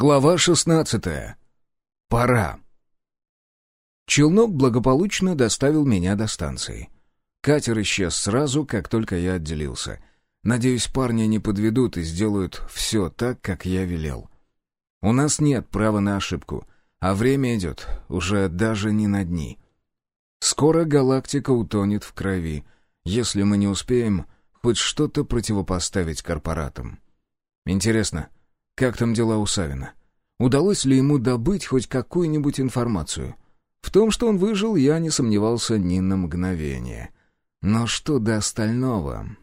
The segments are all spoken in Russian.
Глава шестнадцатая. Пора. Челнок благополучно доставил меня до станции. Катер исчез сразу, как только я отделился. Надеюсь, парни не подведут и сделают все так, как я велел. У нас нет права на ошибку, а время идет уже даже не на дни. Скоро галактика утонет в крови, если мы не успеем хоть что-то противопоставить корпоратам. Интересно, — как там дела у Савина? Удалось ли ему добыть хоть какую-нибудь информацию? В том, что он выжил, я не сомневался ни на мгновение. Но что до остального?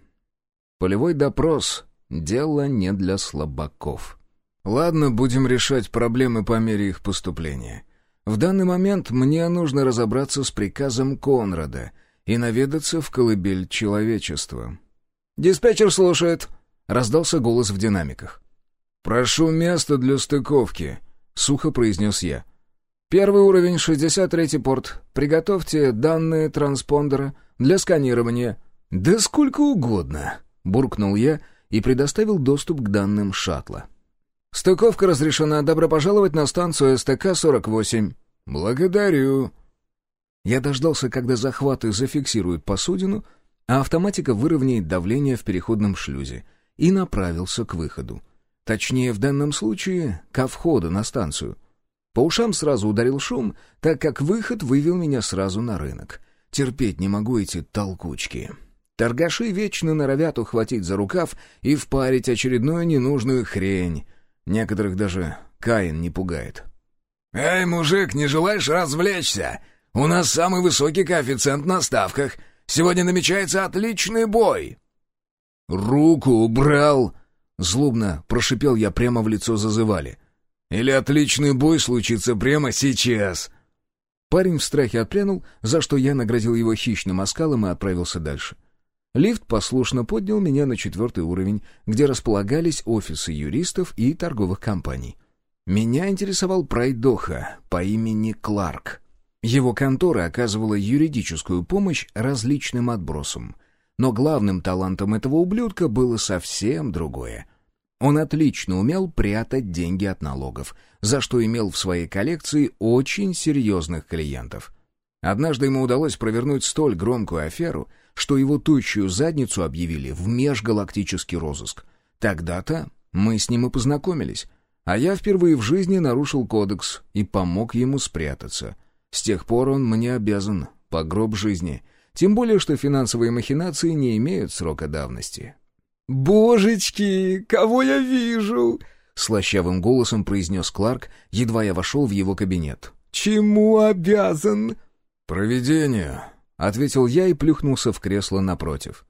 Полевой допрос — дело не для слабаков. Ладно, будем решать проблемы по мере их поступления. В данный момент мне нужно разобраться с приказом Конрада и наведаться в колыбель человечества. «Диспетчер слушает», — раздался голос в динамиках. «Прошу место для стыковки», — сухо произнес я. «Первый уровень, 63-й порт. Приготовьте данные транспондера для сканирования». «Да сколько угодно», — буркнул я и предоставил доступ к данным шаттла. «Стыковка разрешена. Добро пожаловать на станцию СТК-48». «Благодарю». Я дождался, когда захваты зафиксируют посудину, а автоматика выровняет давление в переходном шлюзе, и направился к выходу. Точнее, в данном случае, ко входу на станцию. По ушам сразу ударил шум, так как выход вывел меня сразу на рынок. Терпеть не могу эти толкучки. Торгаши вечно норовят ухватить за рукав и впарить очередную ненужную хрень. Некоторых даже Каин не пугает. «Эй, мужик, не желаешь развлечься? У нас самый высокий коэффициент на ставках. Сегодня намечается отличный бой!» «Руку убрал!» Злобно прошипел я прямо в лицо зазывали. «Или отличный бой случится прямо сейчас!» Парень в страхе отпрянул, за что я наградил его хищным оскалом и отправился дальше. Лифт послушно поднял меня на четвертый уровень, где располагались офисы юристов и торговых компаний. Меня интересовал пройдоха по имени Кларк. Его контора оказывала юридическую помощь различным отбросам — но главным талантом этого ублюдка было совсем другое. Он отлично умел прятать деньги от налогов, за что имел в своей коллекции очень серьезных клиентов. Однажды ему удалось провернуть столь громкую аферу, что его тучью задницу объявили в межгалактический розыск. Тогда-то мы с ним и познакомились, а я впервые в жизни нарушил кодекс и помог ему спрятаться. С тех пор он мне обязан по гроб жизни — тем более, что финансовые махинации не имеют срока давности. «Божечки, кого я вижу?» — слащавым голосом произнес Кларк, едва я вошел в его кабинет. «Чему обязан?» «Провидению», — ответил я и плюхнулся в кресло напротив.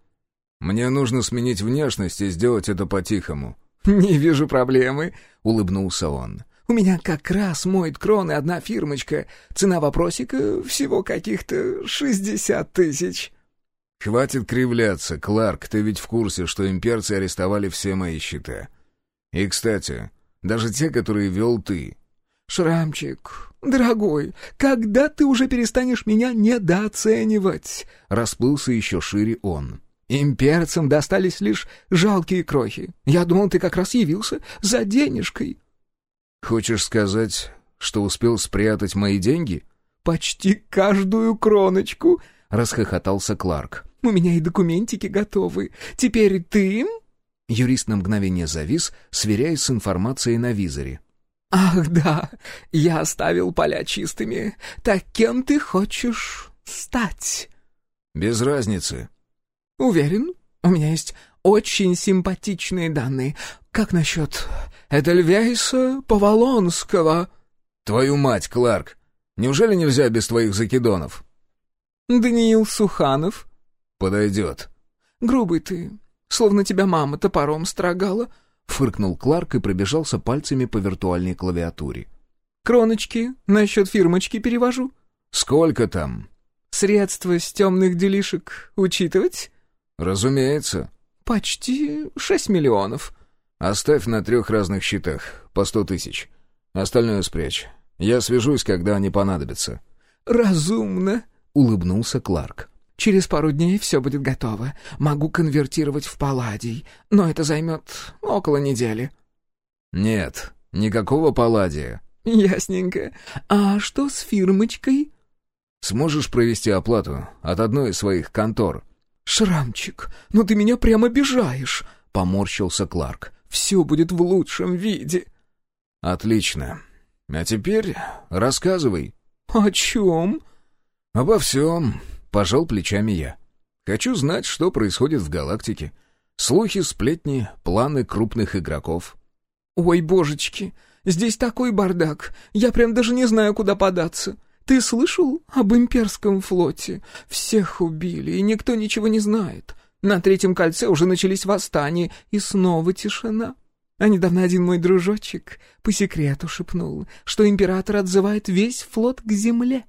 «Мне нужно сменить внешность и сделать это по-тихому». «Не вижу проблемы», — улыбнулся он. У меня как раз моет кроны одна фирмочка. Цена вопросика всего каких-то шестьдесят тысяч». «Хватит кривляться, Кларк, ты ведь в курсе, что имперцы арестовали все мои счета. И, кстати, даже те, которые вел ты». «Шрамчик, дорогой, когда ты уже перестанешь меня недооценивать?» Расплылся еще шире он. «Имперцам достались лишь жалкие крохи. Я думал, ты как раз явился за денежкой». «Хочешь сказать, что успел спрятать мои деньги?» «Почти каждую кроночку!» — расхохотался Кларк. «У меня и документики готовы. Теперь ты...» Юрист на мгновение завис, сверяясь с информацией на визоре. «Ах, да, я оставил поля чистыми. Так кем ты хочешь стать?» «Без разницы». «Уверен, у меня есть очень симпатичные данные. Как насчет Эдельвейса Поволонского?» «Твою мать, Кларк! Неужели нельзя без твоих закидонов?» «Даниил Суханов?» «Подойдет». «Грубый ты, словно тебя мама топором строгала», — фыркнул Кларк и пробежался пальцами по виртуальной клавиатуре. «Кроночки насчет фирмочки перевожу». «Сколько там?» «Средства с темных делишек учитывать?» «Разумеется». «Почти шесть миллионов». «Оставь на трех разных счетах, по сто тысяч. Остальное спрячь. Я свяжусь, когда они понадобятся». «Разумно», — улыбнулся Кларк. «Через пару дней все будет готово. Могу конвертировать в палладий, но это займет около недели». «Нет, Никакого палладия. Ясненько. А что с фирмочкой? Сможешь провести оплату от одной из своих контор? Шрамчик, ну ты меня прямо обижаешь, поморщился Кларк. Все будет в лучшем виде. Отлично. А теперь рассказывай. О чем? Обо всем, пожал плечами я. Хочу знать, что происходит в галактике. Слухи, сплетни, планы крупных игроков. Ой, божечки, здесь такой бардак. Я прям даже не знаю, куда податься. Ты слышал об имперском флоте? Всех убили, и никто ничего не знает. На третьем кольце уже начались восстания, и снова тишина. А недавно один мой дружочек по секрету шепнул, что император отзывает весь флот к земле.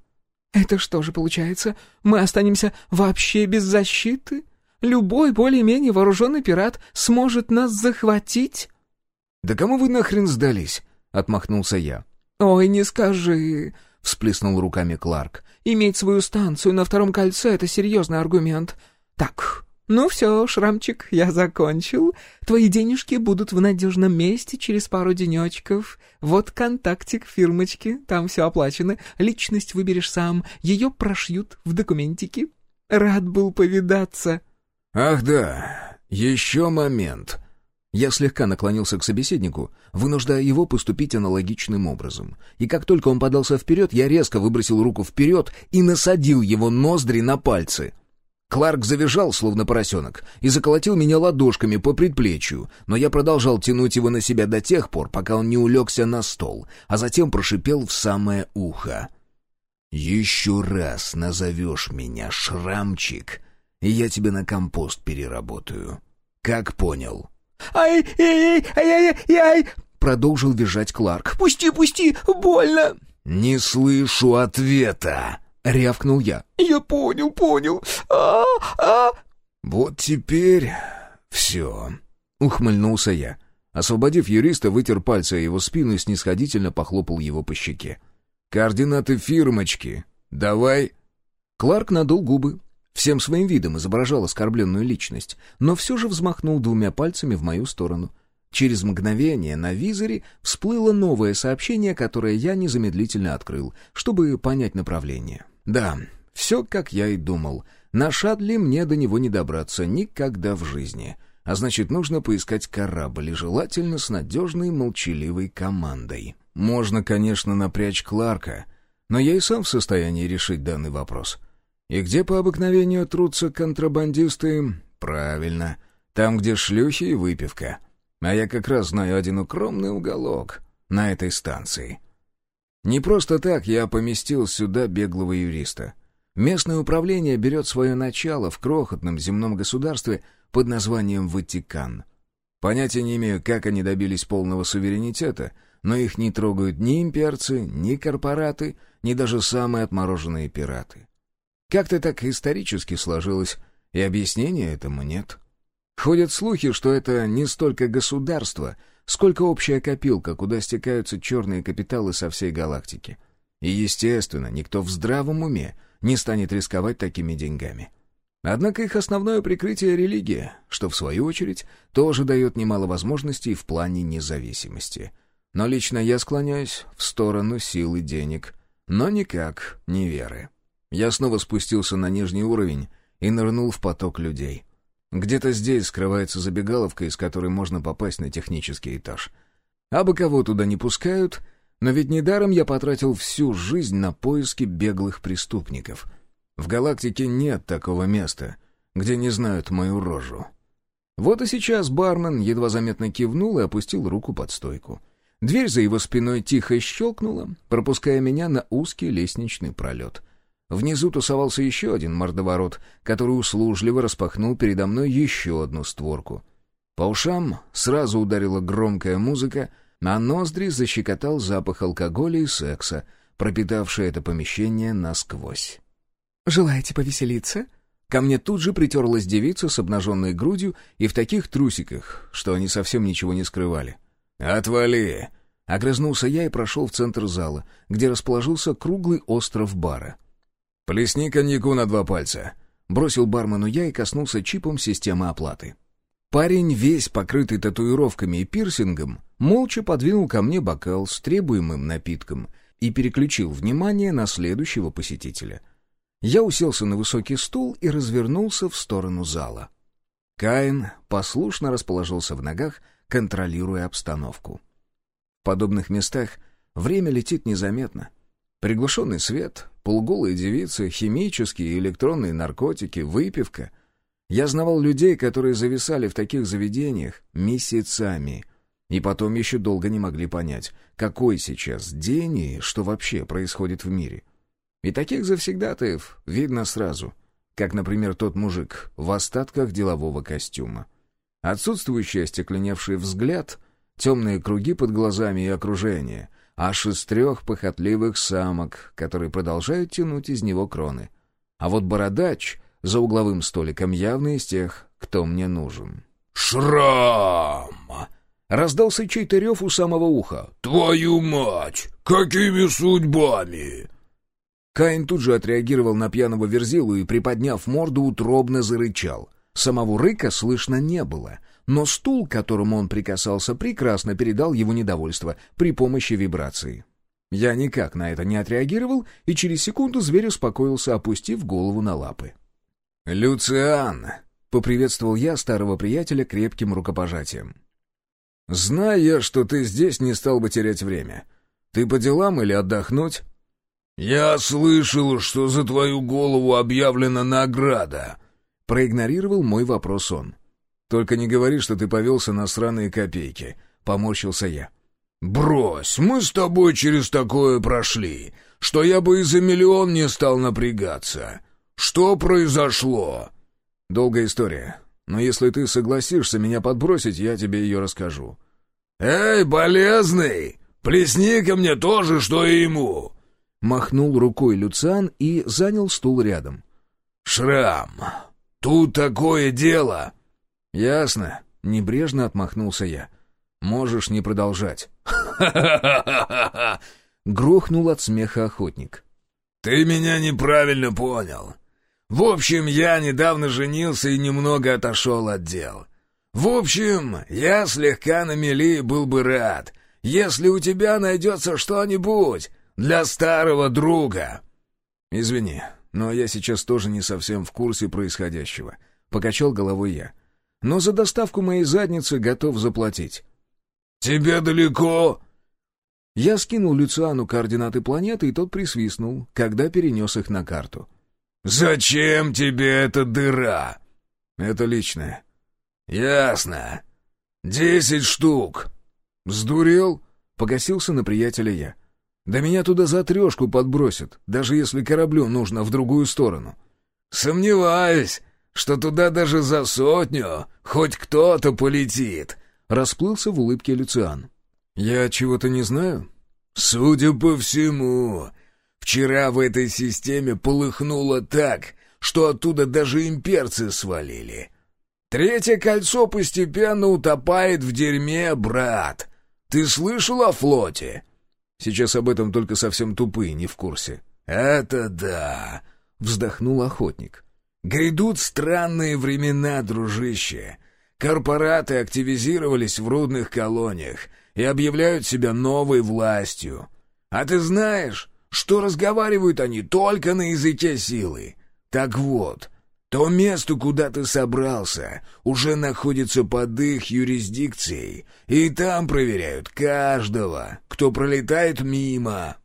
Это что же получается? Мы останемся вообще без защиты? Любой более-менее вооруженный пират сможет нас захватить? «Да кому вы нахрен сдались?» — отмахнулся я. «Ой, не скажи!» — всплеснул руками Кларк. «Иметь свою станцию на втором кольце — это серьезный аргумент. Так, ну все, Шрамчик, я закончил. Твои денежки будут в надежном месте через пару денечков. Вот контактик фирмочки, там все оплачено. Личность выберешь сам, ее прошьют в документике. Рад был повидаться». «Ах да, еще момент». Я слегка наклонился к собеседнику, вынуждая его поступить аналогичным образом. И как только он подался вперед, я резко выбросил руку вперед и насадил его ноздри на пальцы. Кларк завизжал, словно поросенок, и заколотил меня ладошками по предплечью, но я продолжал тянуть его на себя до тех пор, пока он не улегся на стол, а затем прошипел в самое ухо. «Еще раз назовешь меня Шрамчик, и я тебя на компост переработаю. Как понял?» «Ай-ай-ай-ай-ай-ай!» — продолжил визжать Кларк. «Пусти, пусти! Больно!» «Не слышу ответа!» — рявкнул я. «Я понял, понял! а а «Вот теперь все!» — ухмыльнулся я. Освободив юриста, вытер пальцы о его спину и снисходительно похлопал его по щеке. «Координаты фирмочки. Давай!» Кларк надул губы, Всем своим видом изображал оскорбленную личность, но все же взмахнул двумя пальцами в мою сторону. Через мгновение на визоре всплыло новое сообщение, которое я незамедлительно открыл, чтобы понять направление. Да, все как я и думал. На шаттле мне до него не добраться никогда в жизни. А значит, нужно поискать корабль, и желательно с надежной молчаливой командой. Можно, конечно, напрячь Кларка, но я и сам в состоянии решить данный вопрос — и где по обыкновению трутся контрабандисты? Правильно, там, где шлюхи и выпивка. А я как раз знаю один укромный уголок на этой станции. Не просто так я поместил сюда беглого юриста. Местное управление берет свое начало в крохотном земном государстве под названием Ватикан. Понятия не имею, как они добились полного суверенитета, но их не трогают ни имперцы, ни корпораты, ни даже самые отмороженные пираты. Как-то так исторически сложилось, и объяснения этому нет. Ходят слухи, что это не столько государство, сколько общая копилка, куда стекаются черные капиталы со всей галактики. И, естественно, никто в здравом уме не станет рисковать такими деньгами. Однако их основное прикрытие — религия, что, в свою очередь, тоже дает немало возможностей в плане независимости. Но лично я склоняюсь в сторону силы денег, но никак не веры. Я снова спустился на нижний уровень и нырнул в поток людей. Где-то здесь скрывается забегаловка, из которой можно попасть на технический этаж. Абы кого туда не пускают, но ведь недаром я потратил всю жизнь на поиски беглых преступников. В галактике нет такого места, где не знают мою рожу. Вот и сейчас бармен едва заметно кивнул и опустил руку под стойку. Дверь за его спиной тихо щелкнула, пропуская меня на узкий лестничный пролет. Внизу тусовался еще один мордоворот, который услужливо распахнул передо мной еще одну створку. По ушам сразу ударила громкая музыка, а ноздри защекотал запах алкоголя и секса, пропитавший это помещение насквозь. «Желаете повеселиться?» Ко мне тут же притерлась девица с обнаженной грудью и в таких трусиках, что они совсем ничего не скрывали. «Отвали!» Огрызнулся я и прошел в центр зала, где расположился круглый остров бара — «Плесни коньяку на два пальца», — бросил бармену я и коснулся чипом системы оплаты. Парень, весь покрытый татуировками и пирсингом, молча подвинул ко мне бокал с требуемым напитком и переключил внимание на следующего посетителя. Я уселся на высокий стул и развернулся в сторону зала. Каин послушно расположился в ногах, контролируя обстановку. В подобных местах время летит незаметно. Приглушенный свет, полуголые девицы, химические и электронные наркотики, выпивка. Я знавал людей, которые зависали в таких заведениях месяцами, и потом еще долго не могли понять, какой сейчас день и что вообще происходит в мире. И таких завсегдатаев видно сразу — как, например, тот мужик в остатках делового костюма. Отсутствующий остекленевший взгляд, темные круги под глазами и окружение, аж из трех похотливых самок, которые продолжают тянуть из него кроны. А вот бородач за угловым столиком явно из тех, кто мне нужен. «Шрам!» Раздался чей-то рев у самого уха. «Твою мать! Какими судьбами?» Каин тут же отреагировал на пьяного верзилу и, приподняв морду, утробно зарычал. Самого рыка слышно не было, но стул, к которому он прикасался, прекрасно передал его недовольство при помощи вибрации. Я никак на это не отреагировал, и через секунду зверь успокоился, опустив голову на лапы. «Люциан!» — поприветствовал я старого приятеля крепким рукопожатием. «Зная, что ты здесь, не стал бы терять время. Ты по делам или отдохнуть?» «Я слышал, что за твою голову объявлена награда», — проигнорировал мой вопрос он. «Только не говори, что ты повелся на сраные копейки», — поморщился я. «Брось, мы с тобой через такое прошли, что я бы и за миллион не стал напрягаться. Что произошло?» «Долгая история, но если ты согласишься меня подбросить, я тебе ее расскажу». «Эй, болезный, плесни ко мне тоже, что и ему!» Махнул рукой Люциан и занял стул рядом. «Шрам! Тут такое дело!» «Ясно», — небрежно отмахнулся я. «Можешь не продолжать». Грохнул от смеха охотник. «Ты меня неправильно понял. В общем, я недавно женился и немного отошел от дел. В общем, я слегка на мели был бы рад, если у тебя найдется что-нибудь, для старого друга!» «Извини, но я сейчас тоже не совсем в курсе происходящего», — покачал головой я. «Но за доставку моей задницы готов заплатить». «Тебе далеко?» Я скинул Люциану координаты планеты, и тот присвистнул, когда перенес их на карту. «Зачем тебе эта дыра?» «Это личное». «Ясно. Десять штук». «Сдурел?» — погасился на приятеля я. Да меня туда за трешку подбросят, даже если кораблю нужно в другую сторону. Сомневаюсь, что туда даже за сотню хоть кто-то полетит. Расплылся в улыбке Люциан. Я чего-то не знаю? Судя по всему, вчера в этой системе полыхнуло так, что оттуда даже имперцы свалили. Третье кольцо постепенно утопает в дерьме, брат. Ты слышал о флоте? Сейчас об этом только совсем тупые не в курсе». «Это да!» — вздохнул охотник. «Грядут странные времена, дружище. Корпораты активизировались в рудных колониях и объявляют себя новой властью. А ты знаешь, что разговаривают они только на языке силы? Так вот, то место, куда ты собрался, уже находится под их юрисдикцией, и там проверяют каждого, кто пролетает мимо.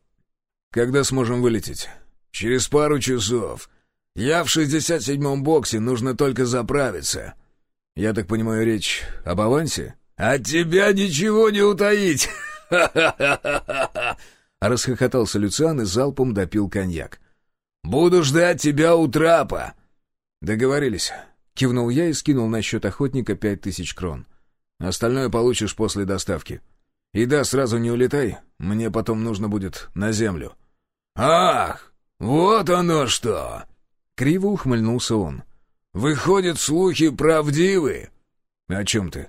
Когда сможем вылететь? Через пару часов. Я в шестьдесят седьмом боксе, нужно только заправиться. Я так понимаю, речь об авансе? От тебя ничего не утаить! Расхохотался Люциан и залпом допил коньяк. «Буду ждать тебя у трапа!» «Договорились». Кивнул я и скинул на счет охотника пять тысяч крон. «Остальное получишь после доставки. И да, сразу не улетай, мне потом нужно будет на землю». «Ах, вот оно что!» Криво ухмыльнулся он. «Выходят, слухи правдивы?» «О чем ты?»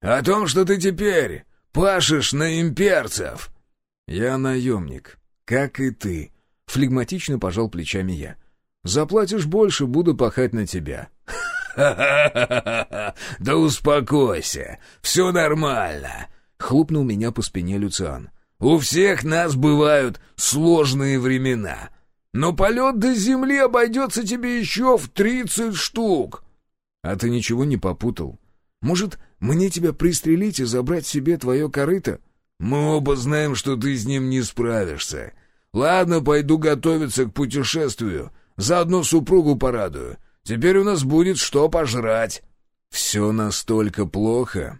«О том, что ты теперь пашешь на имперцев!» «Я наемник, как и ты», — флегматично пожал плечами я. Заплатишь больше, буду пахать на тебя». «Ха-ха-ха! Да успокойся! Все нормально!» — хлопнул меня по спине Люциан. «У всех нас бывают сложные времена, но полет до земли обойдется тебе еще в тридцать штук!» «А ты ничего не попутал? Может, мне тебя пристрелить и забрать себе твое корыто?» «Мы оба знаем, что ты с ним не справишься. Ладно, пойду готовиться к путешествию. Заодно супругу порадую. Теперь у нас будет что пожрать». «Все настолько плохо».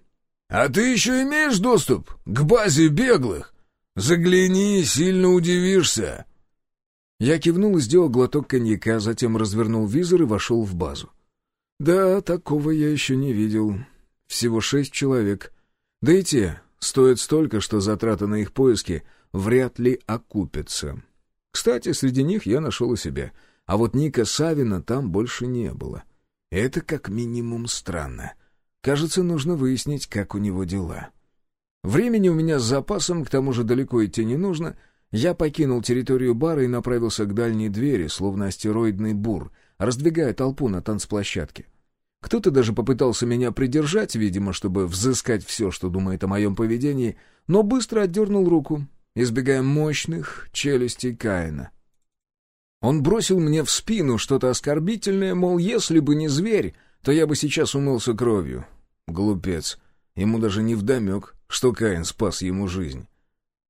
«А ты еще имеешь доступ к базе беглых? Загляни, сильно удивишься». Я кивнул и сделал глоток коньяка, затем развернул визор и вошел в базу. Да, такого я еще не видел. Всего шесть человек. Да и те стоят столько, что затраты на их поиски вряд ли окупятся. Кстати, среди них я нашел и себя, а вот Ника Савина там больше не было. Это как минимум странно. Кажется, нужно выяснить, как у него дела. Времени у меня с запасом, к тому же далеко идти не нужно. Я покинул территорию бара и направился к дальней двери, словно астероидный бур, раздвигая толпу на танцплощадке. Кто-то даже попытался меня придержать, видимо, чтобы взыскать все, что думает о моем поведении, но быстро отдернул руку, избегая мощных челюстей Каина. Он бросил мне в спину что-то оскорбительное, мол, если бы не зверь, то я бы сейчас умылся кровью. Глупец. Ему даже не вдомек, что Каин спас ему жизнь.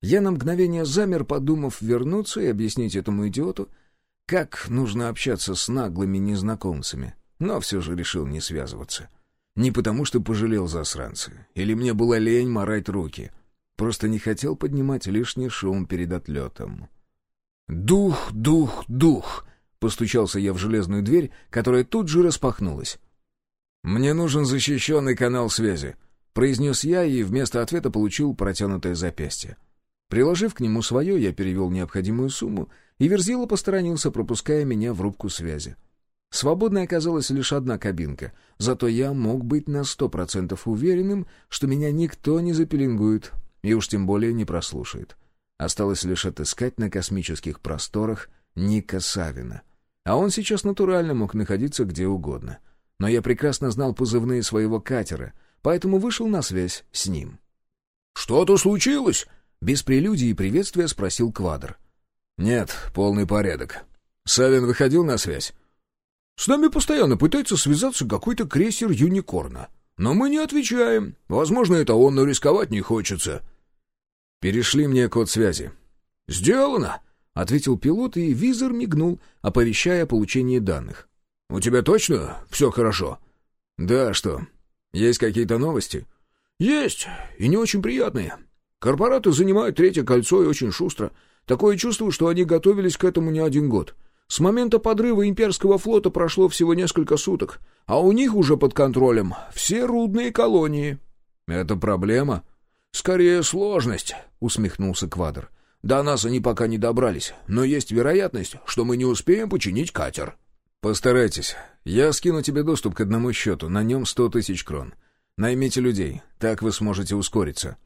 Я на мгновение замер, подумав вернуться и объяснить этому идиоту, как нужно общаться с наглыми незнакомцами, но все же решил не связываться. Не потому, что пожалел засранца, или мне была лень морать руки — Просто не хотел поднимать лишний шум перед отлетом. «Дух, дух, дух!» — постучался я в железную дверь, которая тут же распахнулась. «Мне нужен защищенный канал связи», — произнес я и вместо ответа получил протянутое запястье. Приложив к нему свое, я перевел необходимую сумму, и Верзила посторонился, пропуская меня в рубку связи. Свободной оказалась лишь одна кабинка, зато я мог быть на сто процентов уверенным, что меня никто не запеленгует и уж тем более не прослушает. Осталось лишь отыскать на космических просторах Ника Савина. А он сейчас натурально мог находиться где угодно. Но я прекрасно знал позывные своего катера, поэтому вышел на связь с ним. «Что-то случилось?» Без прелюдии и приветствия спросил Квадр. «Нет, полный порядок. Савин выходил на связь?» «С нами постоянно пытается связаться какой-то крейсер Юникорна. Но мы не отвечаем. Возможно, это он, но рисковать не хочется». «Перешли мне код связи». «Сделано!» — ответил пилот, и визор мигнул, оповещая о получении данных. «У тебя точно все хорошо?» «Да, что? Есть какие-то новости?» «Есть, и не очень приятные. Корпораты занимают третье кольцо и очень шустро. Такое чувство, что они готовились к этому не один год. С момента подрыва имперского флота прошло всего несколько суток, а у них уже под контролем все рудные колонии». «Это проблема?» «Скорее сложность», — усмехнулся Квадр. «До нас они пока не добрались, но есть вероятность, что мы не успеем починить катер». «Постарайтесь. Я скину тебе доступ к одному счету, на нем сто тысяч крон. Наймите людей, так вы сможете ускориться».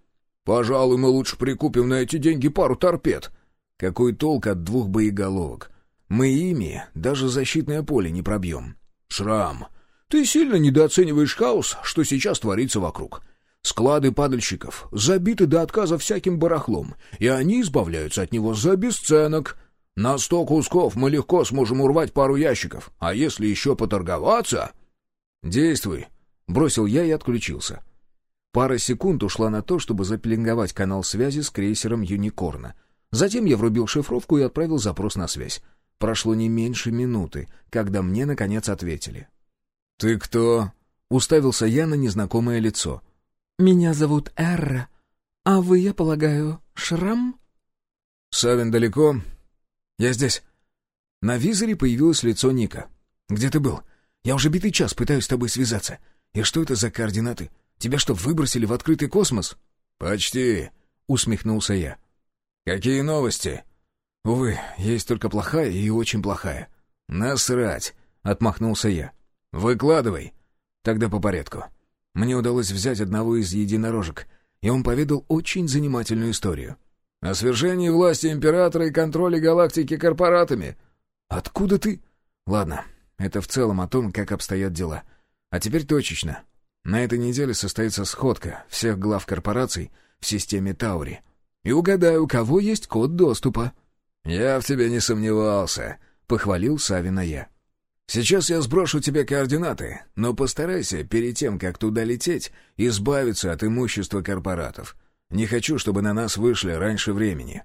«Пожалуй, мы лучше прикупим на эти деньги пару торпед». «Какой толк от двух боеголовок? Мы ими даже защитное поле не пробьем». «Шрам, ты сильно недооцениваешь хаос, что сейчас творится вокруг. Склады падальщиков забиты до отказа всяким барахлом, и они избавляются от него за бесценок. На сто кусков мы легко сможем урвать пару ящиков, а если еще поторговаться...» «Действуй», — бросил я и отключился. Пара секунд ушла на то, чтобы запеленговать канал связи с крейсером «Юникорна». Затем я врубил шифровку и отправил запрос на связь. Прошло не меньше минуты, когда мне, наконец, ответили. «Ты кто?» — уставился я на незнакомое лицо. «Меня зовут Эрра. А вы, я полагаю, Шрам?» «Савин далеко?» «Я здесь». На визоре появилось лицо Ника. «Где ты был? Я уже битый час пытаюсь с тобой связаться. И что это за координаты? Тебя что, выбросили в открытый космос?» «Почти», — усмехнулся я. «Какие новости?» «Увы, есть только плохая и очень плохая». «Насрать», — отмахнулся я. «Выкладывай». «Тогда по порядку. Мне удалось взять одного из единорожек, и он поведал очень занимательную историю. «О свержении власти императора и контроле галактики корпоратами». «Откуда ты?» «Ладно, это в целом о том, как обстоят дела. А теперь точечно. На этой неделе состоится сходка всех глав корпораций в системе Таури. И угадаю, у кого есть код доступа». «Я в тебе не сомневался», — похвалил Савина я. «Сейчас я сброшу тебе координаты, но постарайся перед тем, как туда лететь, избавиться от имущества корпоратов. Не хочу, чтобы на нас вышли раньше времени».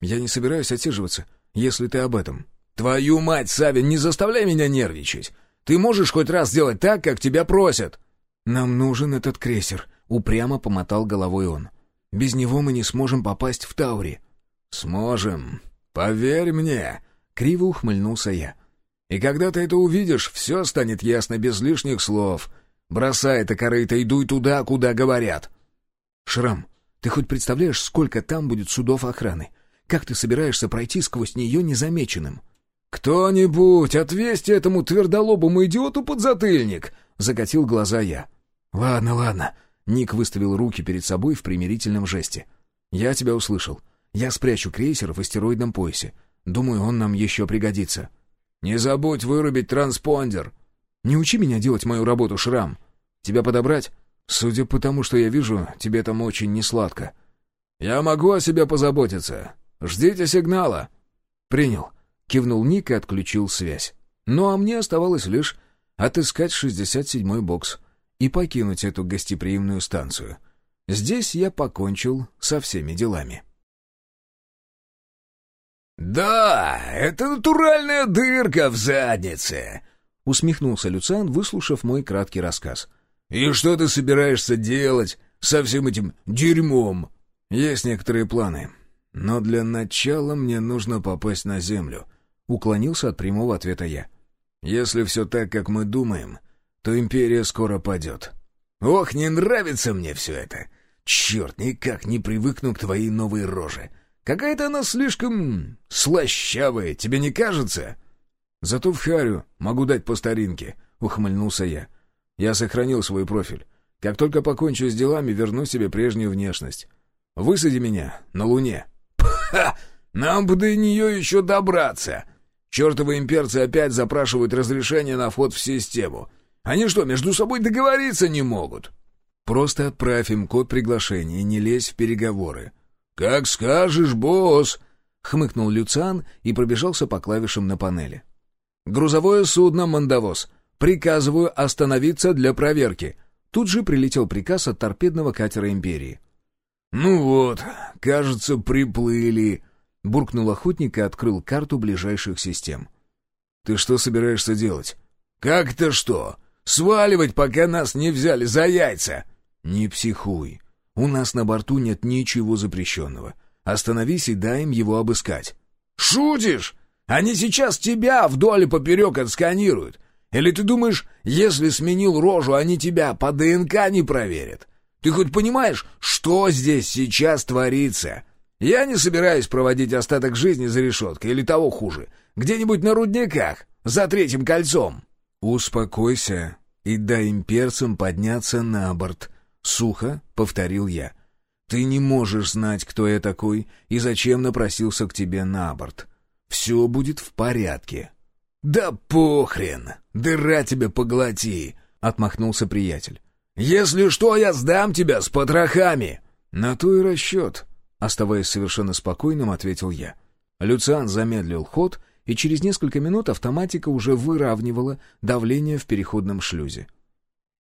«Я не собираюсь отсиживаться, если ты об этом». «Твою мать, Савин, не заставляй меня нервничать! Ты можешь хоть раз сделать так, как тебя просят?» «Нам нужен этот крейсер», — упрямо помотал головой он. «Без него мы не сможем попасть в Таури». «Сможем. Поверь мне», — криво ухмыльнулся я. «И когда ты это увидишь, все станет ясно без лишних слов. Бросай это корыто и дуй туда, куда говорят». «Шрам, ты хоть представляешь, сколько там будет судов охраны? Как ты собираешься пройти сквозь нее незамеченным?» «Кто-нибудь, отвесьте этому твердолобому идиоту подзатыльник!» — закатил глаза я. «Ладно, ладно». Ник выставил руки перед собой в примирительном жесте. «Я тебя услышал. Я спрячу крейсер в астероидном поясе. Думаю, он нам еще пригодится». «Не забудь вырубить транспондер!» «Не учи меня делать мою работу, Шрам. Тебя подобрать? Судя по тому, что я вижу, тебе там очень несладко». «Я могу о себе позаботиться. Ждите сигнала». «Принял», — кивнул Ник и отключил связь. Ну а мне оставалось лишь отыскать 67-й бокс и покинуть эту гостеприимную станцию. Здесь я покончил со всеми делами. «Да, это натуральная дырка в заднице!» — усмехнулся Люциан, выслушав мой краткий рассказ. «И что ты собираешься делать со всем этим дерьмом?» «Есть некоторые планы, но для начала мне нужно попасть на Землю», — уклонился от прямого ответа я. «Если все так, как мы думаем, то империя скоро падет. Ох, не нравится мне все это. Черт, никак не привыкну к твоей новой роже. Какая-то она слишком слащавая, тебе не кажется? Зато в Харю могу дать по старинке, ухмыльнулся я. Я сохранил свой профиль. Как только покончу с делами, верну себе прежнюю внешность. Высади меня на Луне. Ха! Нам бы до нее еще добраться. Чертовы имперцы опять запрашивают разрешение на вход в систему. Они что, между собой договориться не могут?» «Просто отправь им код приглашения и не лезь в переговоры». «Как скажешь, босс!» — хмыкнул Люциан и пробежался по клавишам на панели. «Грузовое судно «Мандавоз». Приказываю остановиться для проверки». Тут же прилетел приказ от торпедного катера «Империи». «Ну вот, кажется, приплыли», — буркнул охотник и открыл карту ближайших систем. «Ты что собираешься делать?» «Как-то что? Сваливать, пока нас не взяли за яйца!» «Не психуй. У нас на борту нет ничего запрещенного. Остановись и дай им его обыскать». «Шутишь? Они сейчас тебя вдоль и поперек отсканируют. Или ты думаешь, если сменил рожу, они тебя по ДНК не проверят? Ты хоть понимаешь, что здесь сейчас творится? Я не собираюсь проводить остаток жизни за решеткой или того хуже, где-нибудь на рудниках, за третьим кольцом». «Успокойся и дай имперцам подняться на борт», — сухо повторил я. «Ты не можешь знать, кто я такой и зачем напросился к тебе на борт. Все будет в порядке». «Да похрен! Дыра тебя поглоти!» — отмахнулся приятель. «Если что, я сдам тебя с потрохами!» «На то и расчет», — оставаясь совершенно спокойным, ответил я. Люциан замедлил ход — и через несколько минут автоматика уже выравнивала давление в переходном шлюзе.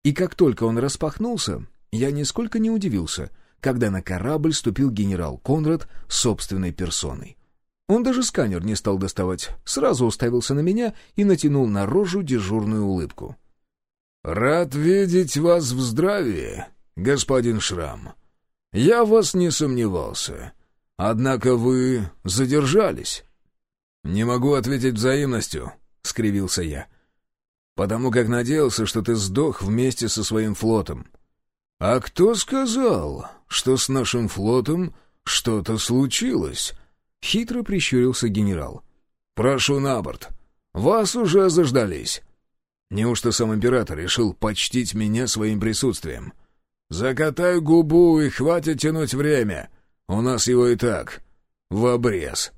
И как только он распахнулся, я нисколько не удивился, когда на корабль ступил генерал Конрад собственной персоной. Он даже сканер не стал доставать, сразу уставился на меня и натянул на рожу дежурную улыбку. «Рад видеть вас в здравии, господин Шрам. Я вас не сомневался. Однако вы задержались». «Не могу ответить взаимностью», — скривился я. «Потому как надеялся, что ты сдох вместе со своим флотом». «А кто сказал, что с нашим флотом что-то случилось?» — хитро прищурился генерал. «Прошу на борт. Вас уже заждались». Неужто сам император решил почтить меня своим присутствием? «Закатай губу и хватит тянуть время. У нас его и так в обрез».